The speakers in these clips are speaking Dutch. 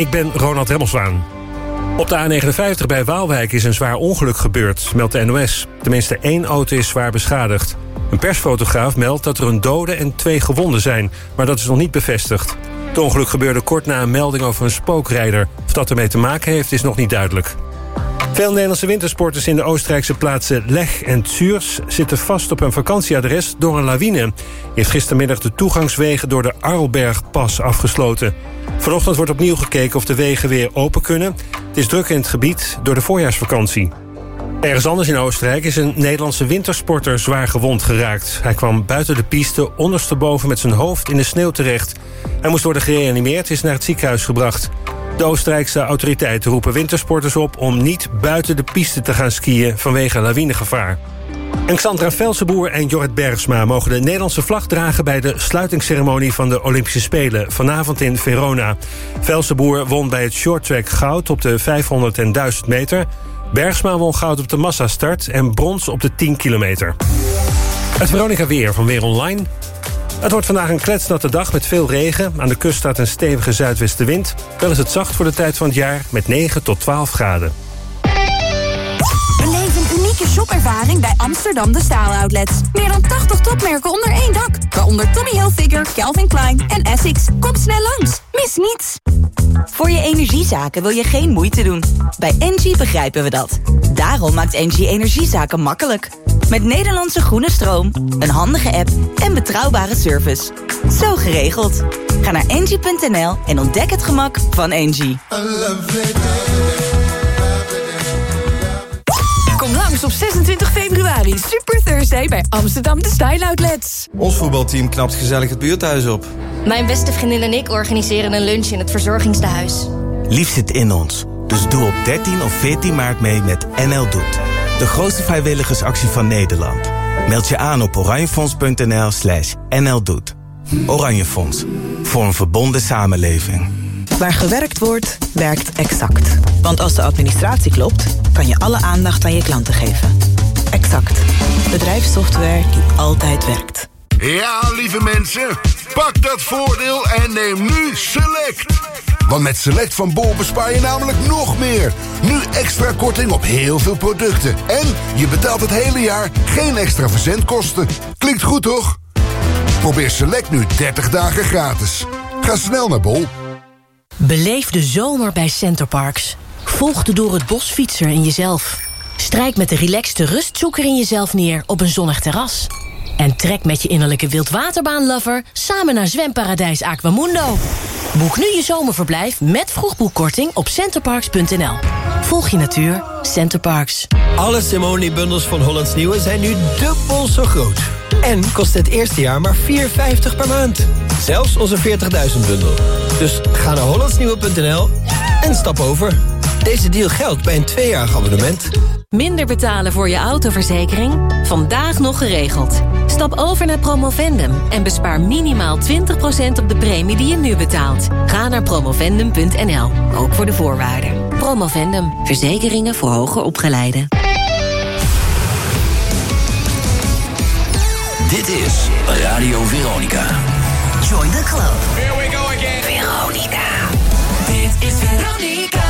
ik ben Ronald Remmelswaan. Op de A59 bij Waalwijk is een zwaar ongeluk gebeurd, meldt de NOS. Tenminste één auto is zwaar beschadigd. Een persfotograaf meldt dat er een dode en twee gewonden zijn... maar dat is nog niet bevestigd. Het ongeluk gebeurde kort na een melding over een spookrijder. Of dat ermee te maken heeft, is nog niet duidelijk. Veel Nederlandse wintersporters in de Oostenrijkse plaatsen Leg en Zürs... zitten vast op een vakantieadres door een lawine. Heeft gistermiddag de toegangswegen door de Arlbergpas afgesloten. Vanochtend wordt opnieuw gekeken of de wegen weer open kunnen. Het is druk in het gebied door de voorjaarsvakantie. Ergens anders in Oostenrijk is een Nederlandse wintersporter zwaar gewond geraakt. Hij kwam buiten de piste ondersteboven met zijn hoofd in de sneeuw terecht. Hij moest worden gereanimeerd, is naar het ziekenhuis gebracht. De Oostenrijkse autoriteiten roepen wintersporters op... om niet buiten de piste te gaan skiën vanwege lawinegevaar. En Xandra Velsenboer en Jorrit Bergsma mogen de Nederlandse vlag dragen... bij de sluitingsceremonie van de Olympische Spelen vanavond in Verona. Velsenboer won bij het shorttrack goud op de 500 en 1000 meter. Bergsma won goud op de massastart en brons op de 10 kilometer. Het Veronica Weer van Weer Online. Het wordt vandaag een kletsnatte dag met veel regen. Aan de kust staat een stevige zuidwestenwind. Wel is het zacht voor de tijd van het jaar met 9 tot 12 graden. Unieke shopervaring bij Amsterdam De Staal Outlets. Meer dan 80 topmerken onder één dak. Waaronder Tommy Hilfiger, Calvin Klein en Essex. Kom snel langs. Mis niets. Voor je energiezaken wil je geen moeite doen. Bij Engie begrijpen we dat. Daarom maakt Engie energiezaken makkelijk. Met Nederlandse groene stroom, een handige app en betrouwbare service. Zo geregeld. Ga naar engie.nl en ontdek het gemak van Engie. Februari. Super Thursday bij Amsterdam De Style Outlets. Ons voetbalteam knapt gezellig het buurthuis op. Mijn beste vriendin en ik organiseren een lunch in het verzorgingstehuis. Lief zit in ons. Dus doe op 13 of 14 maart mee met NL Doet. De grootste vrijwilligersactie van Nederland. Meld je aan op oranjefonds.nl slash nldoet. Oranje Fonds. Voor een verbonden samenleving. Waar gewerkt wordt, werkt Exact. Want als de administratie klopt, kan je alle aandacht aan je klanten geven. Exact. Bedrijfssoftware die altijd werkt. Ja, lieve mensen, pak dat voordeel en neem nu Select. Want met Select van Bol bespaar je namelijk nog meer. Nu extra korting op heel veel producten. En je betaalt het hele jaar geen extra verzendkosten. Klinkt goed, toch? Probeer Select nu 30 dagen gratis. Ga snel naar Bol. Beleef de zomer bij Centerparks. Volg de door het bos fietser in jezelf. Strijk met de relaxte rustzoeker in jezelf neer op een zonnig terras. En trek met je innerlijke wildwaterbaanlover samen naar zwemparadijs Aquamundo. Boek nu je zomerverblijf met vroegboekkorting op centerparks.nl. Volg je natuur, Centerparks. Alle Simone-bundels van Hollands Nieuwe zijn nu dubbel zo groot. En kost het eerste jaar maar 4,50 per maand. Zelfs onze 40.000 bundel. Dus ga naar hollandsnieuwe.nl en stap over. Deze deal geldt bij een tweejarig abonnement. Minder betalen voor je autoverzekering? Vandaag nog geregeld. Stap over naar Promovendum en bespaar minimaal 20% op de premie die je nu betaalt. Ga naar promovendum.nl, ook voor de voorwaarden. Promovendum, verzekeringen voor hoger opgeleiden. Dit is Radio Veronica. Join the club. Here we go again. Veronica. Dit is Veronica.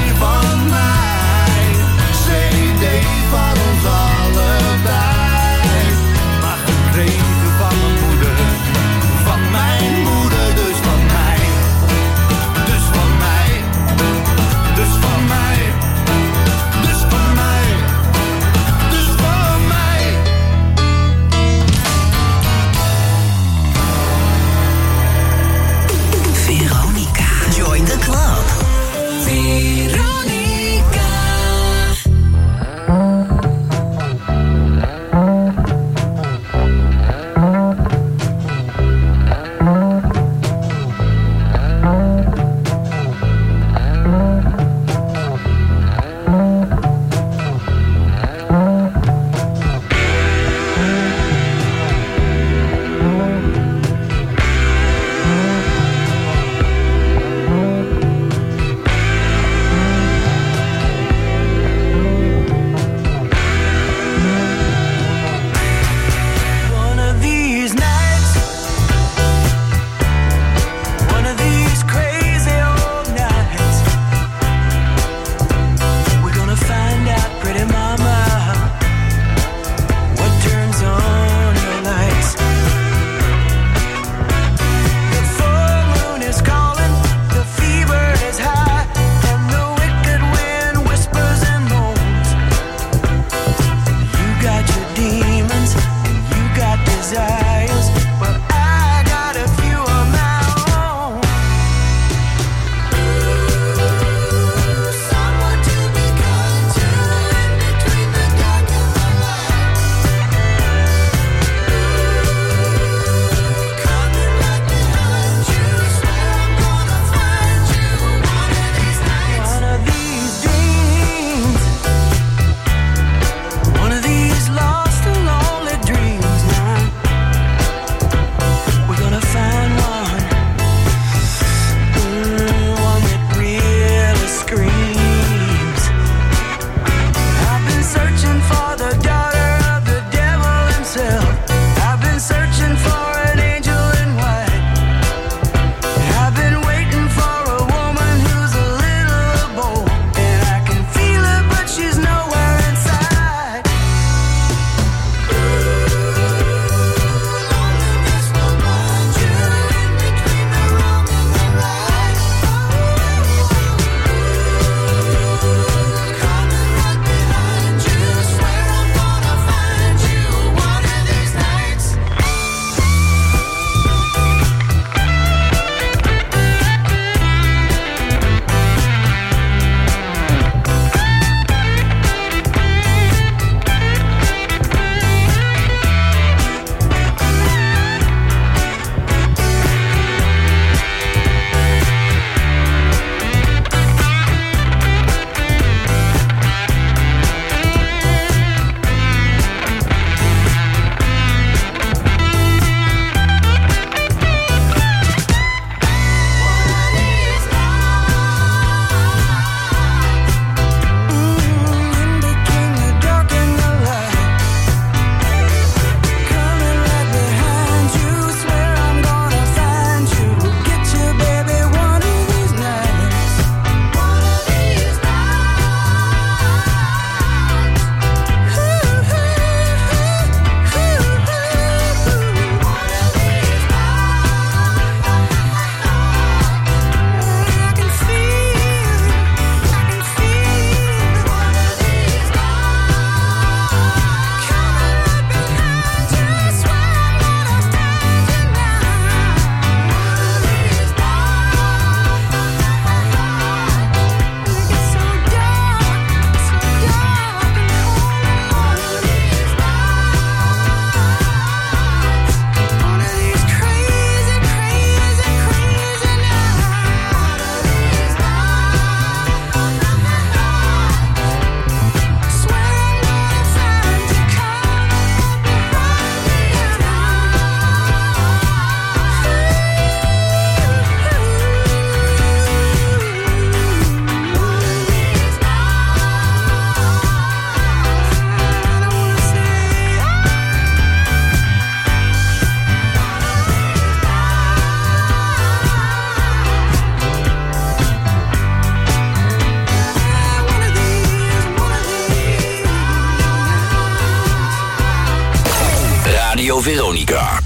Veronica.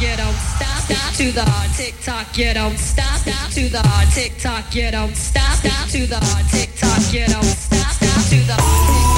you don't stop, stop to the hard tick tock, you don't stop, stop to the hard tick tock, you don't stop, stop to the hard tick tock, you don't stop, stop to the Come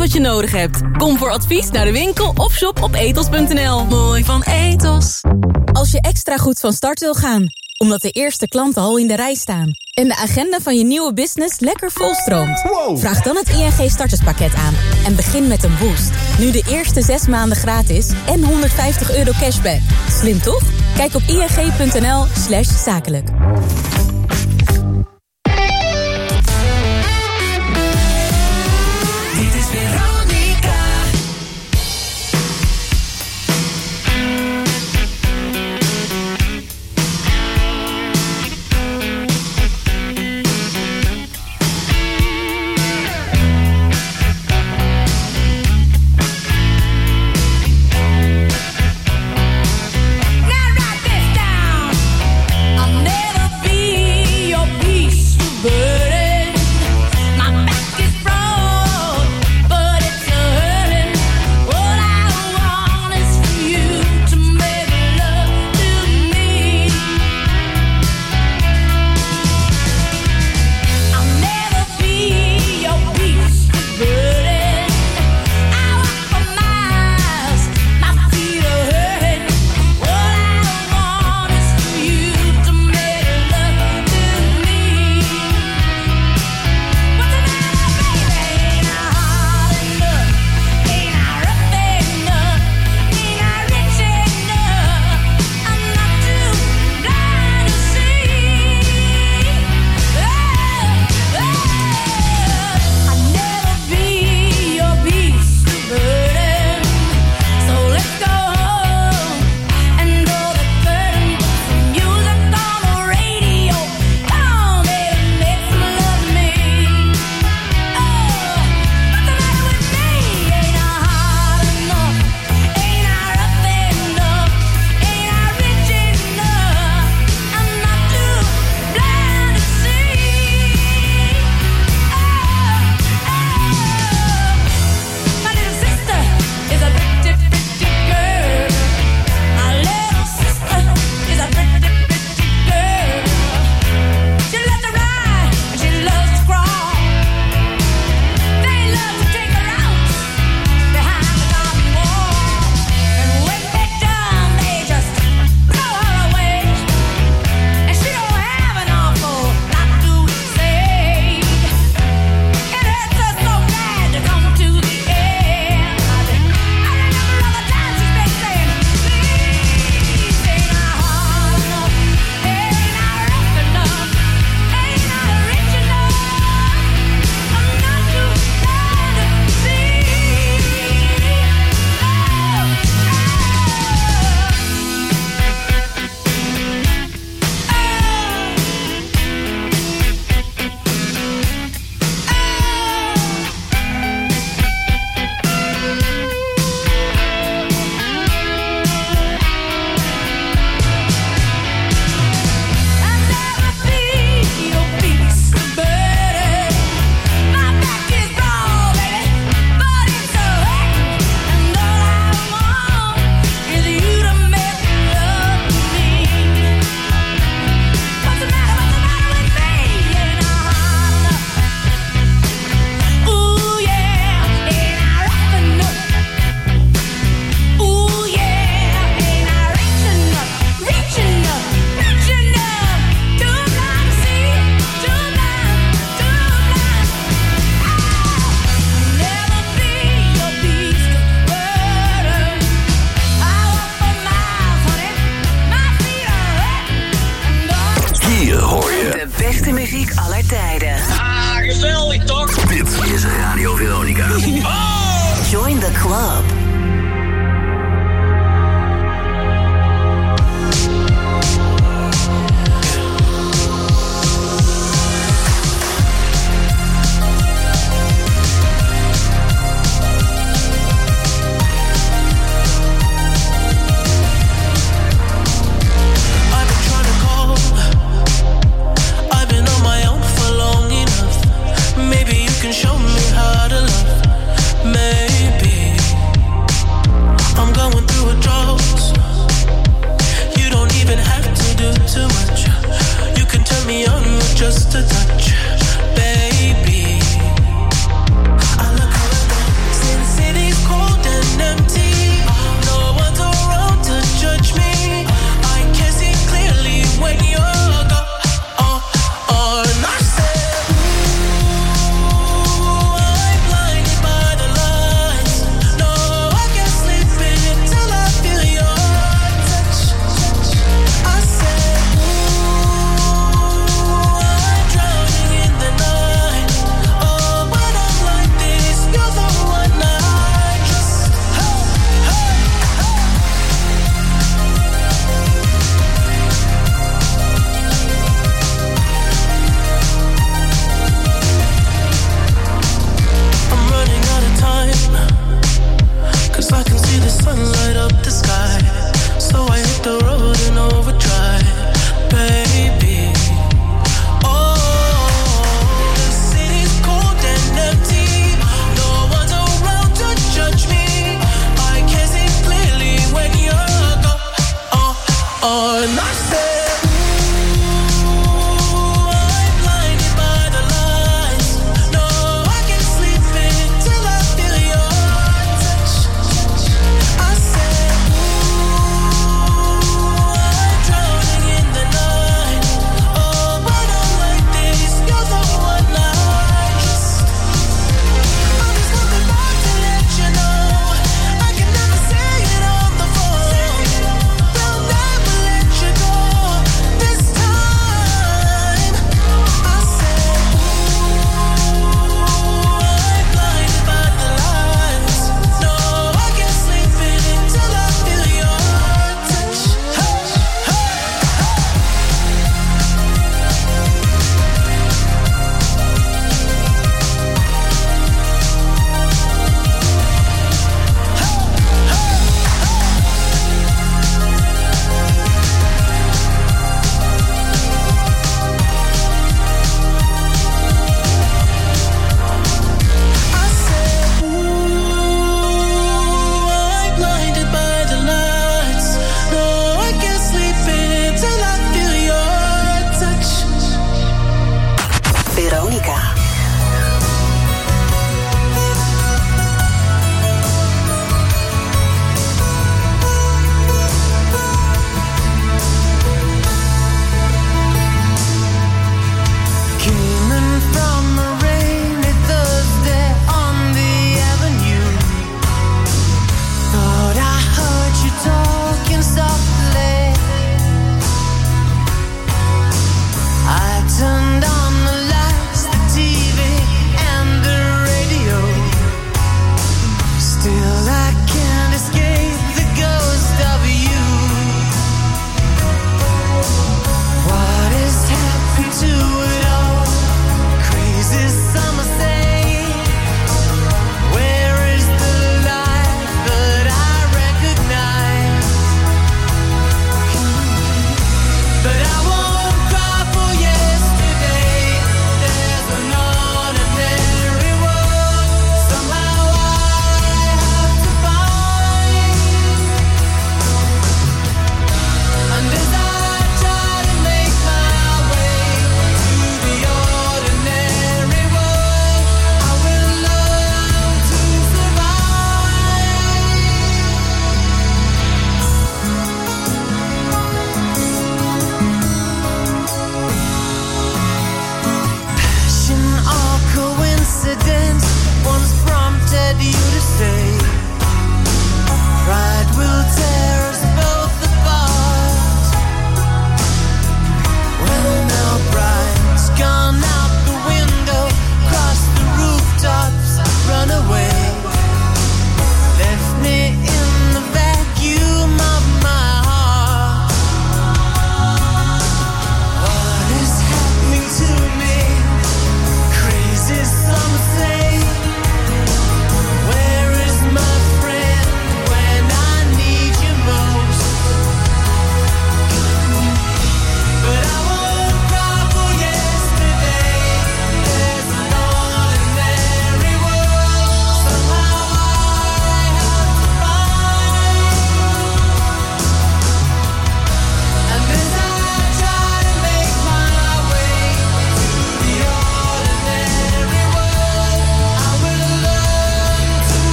wat je nodig hebt. Kom voor advies naar de winkel of shop op etos.nl. Mooi van Etos. Als je extra goed van start wil gaan, omdat de eerste klanten al in de rij staan... en de agenda van je nieuwe business lekker volstroomt... Vraag dan het ING starterspakket aan en begin met een boost. Nu de eerste zes maanden gratis en 150 euro cashback. Slim toch? Kijk op ing.nl zakelijk.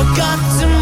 forgotten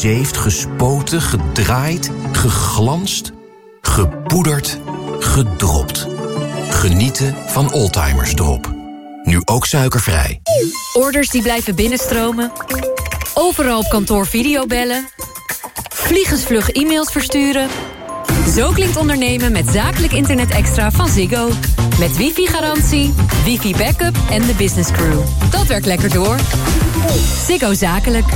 gezeefd, gespoten, gedraaid, geglanst, gepoederd, gedropt. Genieten van Oldtimers Drop. Nu ook suikervrij. Orders die blijven binnenstromen. Overal op kantoor videobellen. Vliegensvlug e-mails versturen. Zo klinkt ondernemen met zakelijk internet extra van Ziggo. Met wifi-garantie, wifi-backup en de business crew. Dat werkt lekker door. Ziggo Zakelijk.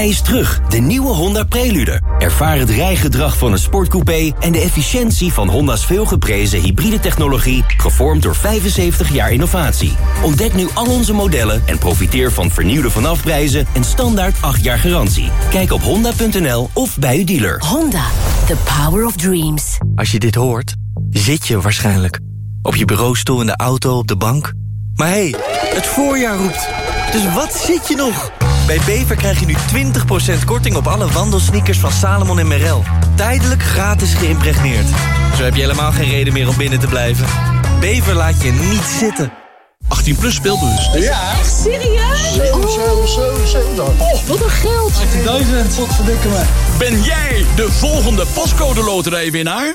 Hij is terug, de nieuwe Honda Prelude. Ervaar het rijgedrag van een sportcoupé en de efficiëntie van Honda's veelgeprezen hybride technologie, gevormd door 75 jaar innovatie. Ontdek nu al onze modellen en profiteer van vernieuwde vanafprijzen en standaard 8 jaar garantie. Kijk op honda.nl of bij uw dealer. Honda, the power of dreams. Als je dit hoort, zit je waarschijnlijk. Op je bureaustoel, in de auto, op de bank. Maar hé, hey, het voorjaar roept. Dus wat zit je nog? Bij Bever krijg je nu 20% korting op alle wandelsneakers van Salomon en Merrell. Tijdelijk gratis geïmpregneerd. Zo heb je helemaal geen reden meer om binnen te blijven. Bever laat je niet zitten. 18 plus speelbus. Ja. Echt serieus? 7, 7, 7, 7. Oh, wat een geld. 18.000. Wat verdikken me. Ben jij de volgende pascode loterijwinnaar?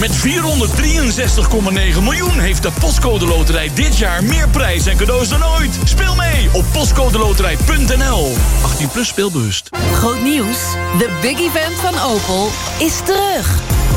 Met 463,9 miljoen heeft de Postcode Loterij dit jaar meer prijs en cadeaus dan ooit. Speel mee op postcodeloterij.nl. 18 plus speelbewust. Groot nieuws. De big event van Opel is terug.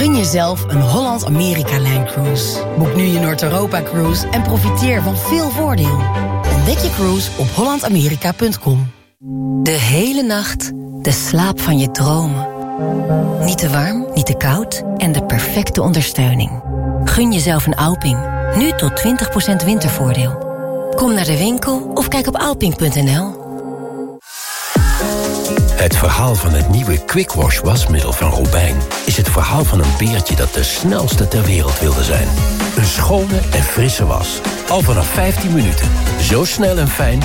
Gun jezelf een Holland-Amerika-lijncruise. Boek nu je Noord-Europa-cruise en profiteer van veel voordeel. Ontdek je cruise op hollandamerika.com. De hele nacht de slaap van je dromen. Niet te warm, niet te koud en de perfecte ondersteuning. Gun jezelf een Alping. Nu tot 20% wintervoordeel. Kom naar de winkel of kijk op alping.nl. Het verhaal van het nieuwe Quick Wash wasmiddel van Robijn... is het verhaal van een beertje dat de snelste ter wereld wilde zijn. Een schone en frisse was. Al vanaf 15 minuten. Zo snel en fijn.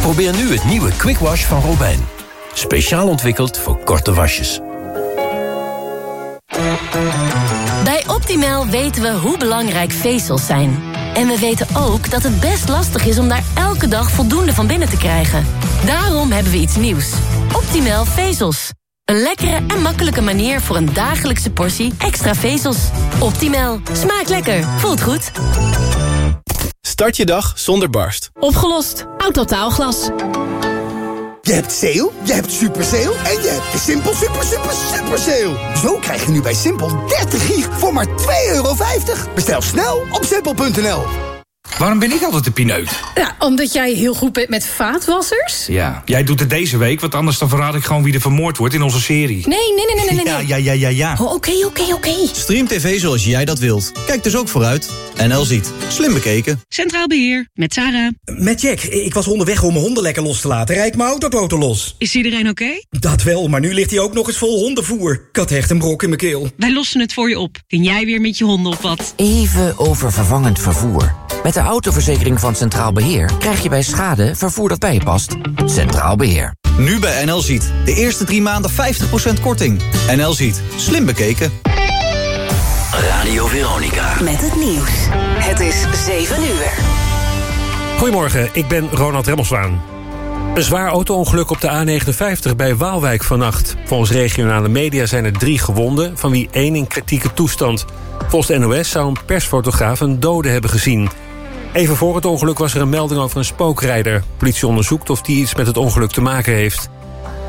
Probeer nu het nieuwe Quick Wash van Robijn. Speciaal ontwikkeld voor korte wasjes. Bij Optimal weten we hoe belangrijk vezels zijn. En we weten ook dat het best lastig is om daar elke dag voldoende van binnen te krijgen. Daarom hebben we iets nieuws. Optimal vezels. Een lekkere en makkelijke manier voor een dagelijkse portie extra vezels. Optimal. Smaakt lekker. Voelt goed. Start je dag zonder barst. Opgelost. Autotaalglas. Je hebt sale, je hebt super sale en je hebt de Simpel super super super sale. Zo krijg je nu bij Simpel 30 gig voor maar 2,50 euro. Bestel snel op simpel.nl. Waarom ben ik altijd de pineut? Ja, omdat jij heel goed bent met vaatwassers. Ja, jij doet het deze week, want anders dan verraad ik gewoon wie er vermoord wordt in onze serie. Nee, nee, nee, nee, nee. nee. Ja, ja, ja, ja, ja. Oh, Oké, oké, oké. Stream TV zoals jij dat wilt. Kijk dus ook vooruit. NL ziet. Slim bekeken. Centraal Beheer, met Sarah. Met Jack. Ik was onderweg om mijn honden lekker los te laten. Rijd mijn autoboten los. Is iedereen oké? Dat wel, maar nu ligt hij ook nog eens vol hondenvoer. Ik had echt een brok in mijn keel. Wij lossen het voor je op. Kun jij weer met je honden op wat? Even over vervangend vervoer. Met de autoverzekering van Centraal Beheer krijg je bij schade vervoer dat bij je past. Centraal Beheer. Nu bij NL Ziet. De eerste drie maanden 50% korting. NL Ziet. Slim bekeken. Radio Veronica. Met het nieuws. Het is 7 uur. Goedemorgen, ik ben Ronald Remmelswaan. Een zwaar auto-ongeluk op de A59 bij Waalwijk vannacht. Volgens regionale media zijn er drie gewonden, van wie één in kritieke toestand. Volgens de NOS zou een persfotograaf een dode hebben gezien. Even voor het ongeluk was er een melding over een spookrijder. Politie onderzoekt of die iets met het ongeluk te maken heeft.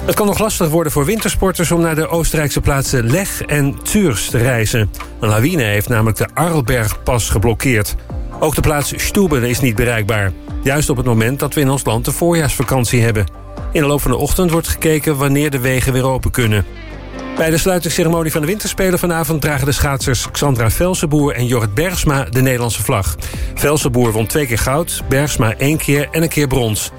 Het kan nog lastig worden voor wintersporters om naar de Oostenrijkse plaatsen Leg en Zürs te reizen. Een lawine heeft namelijk de Arlbergpas geblokkeerd. Ook de plaats Stuben is niet bereikbaar. Juist op het moment dat we in ons land de voorjaarsvakantie hebben. In de loop van de ochtend wordt gekeken wanneer de wegen weer open kunnen. Bij de sluitingsceremonie van de Winterspelen vanavond... dragen de schaatsers Xandra Velsenboer en Jorrit Bergsma de Nederlandse vlag. Velsenboer won twee keer goud, Bergsma één keer en een keer brons.